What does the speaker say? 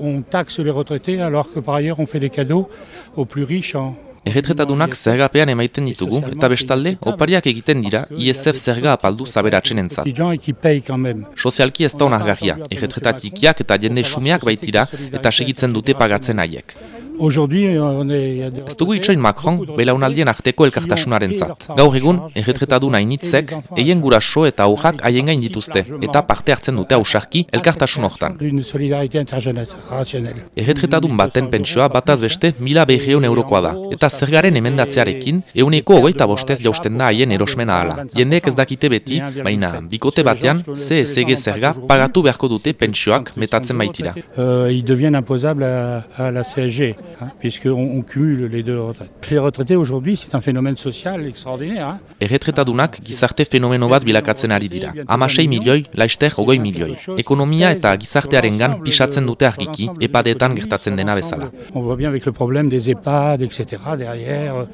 on taxe les retraités alors que par ailleurs on fait des cadeaux aux plus riches en, Erretretadunak zergapean emaiten ditugu, eta bestalde, opariak egiten dira ISF zerga apaldu zaberatzen entzat. Sozialki ez da onargarria, erretretatikiak eta jende sumeak baitira eta segitzen dute pagatzen haiek. Est... Ez dugu itxoin Macron, belaunaldien arteko elkartasunaren zat. Gaur egun, erretretadu nahi nitzek, eien guraso eta aurrak haien gain dituzte, eta parte hartzen dute ausarki elkartasun hortan. Erretretadun baten pentsioa bataz beste mila berreun eurokoa da, eta zergaren emendatzearekin, euneko hogeita bostez jausten da haien erosmena ahala. Jendeek ez dakite beti, baina bikote batean, CSG zerga pagatu beharko dute pentsioak metatzen baitira. Euh, ils deviennent imposables à, à la CSG, hein, puisqu'on on cumule les deux retraites. Les retraités aujourd'hui, c'est un phénomène social extraordinaire. Hein. Erretretadunak gizarte fenomeno bat bilakatzen ari dira. Hamasei milioi, laister hogoi milioi. Ekonomia eta gizartearengan pisatzen dute argiki, epadeetan gertatzen dena bezala. On voit bien avec le problème des EHPAD, etc. derrière.